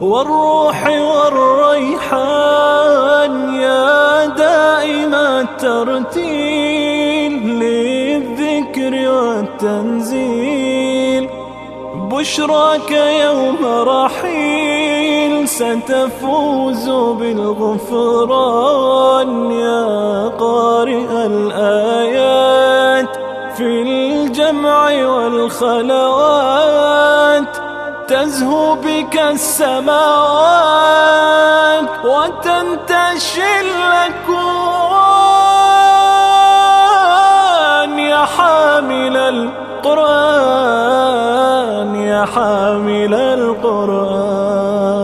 والروح والريحان يا دائم الترتيل للذكر والتنزيل. بشراك يوم رحيل ستفوز بالغفران يا قارئ الآيات في الجمع والخلوات. تزهو بك السماوات وتنتشي الأكوان. يا حامل القرآن يا حامل القرآن.